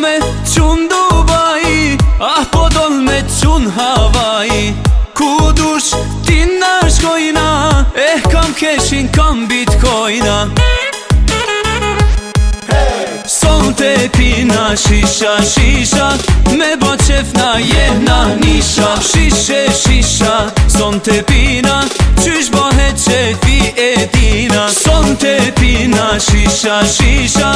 me qun Dubai Ah po me qun Hawaii Ku dush ti në shkojna Eh kam keshin kam bitcoina Te pina shisha shisha Me bo qef na jena nisha Shishe shisha Son te pina Qysh bohet që fi e tina Son te pina shisha shisha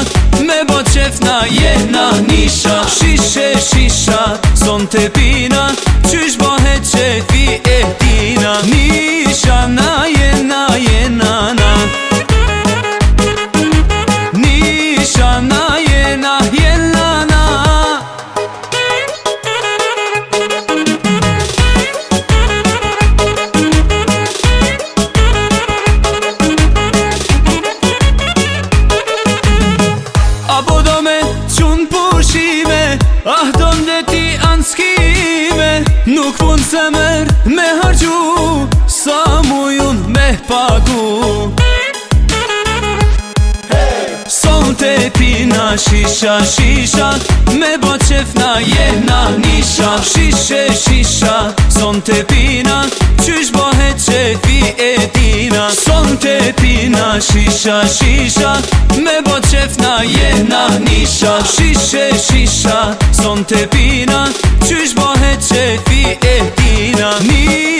Me bo qef na jena nisha shisha Shishe shisha son të pina Qysh bëhe qefi e tina Nisha na pagu Pina shisha shisha Me bo qef na nisha Shishe shisha Son te pina Qysh bohet që fi e dina Son te pina shisha shisha Me bo qef na nisha Shishe shisha Son te pina Qysh bohet që fi e dina Nisha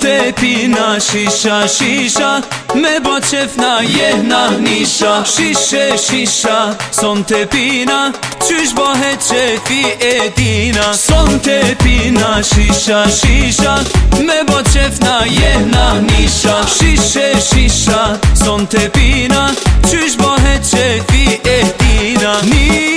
te pina Shisha, shisha, me bo qef na jehna nisha Shishe, shisha, son të pina Qysh bohet që Son të pina, shisha, shisha Me bo qef na jehna nisha Shishe, shisha, son të pina Qysh bohet që Nisha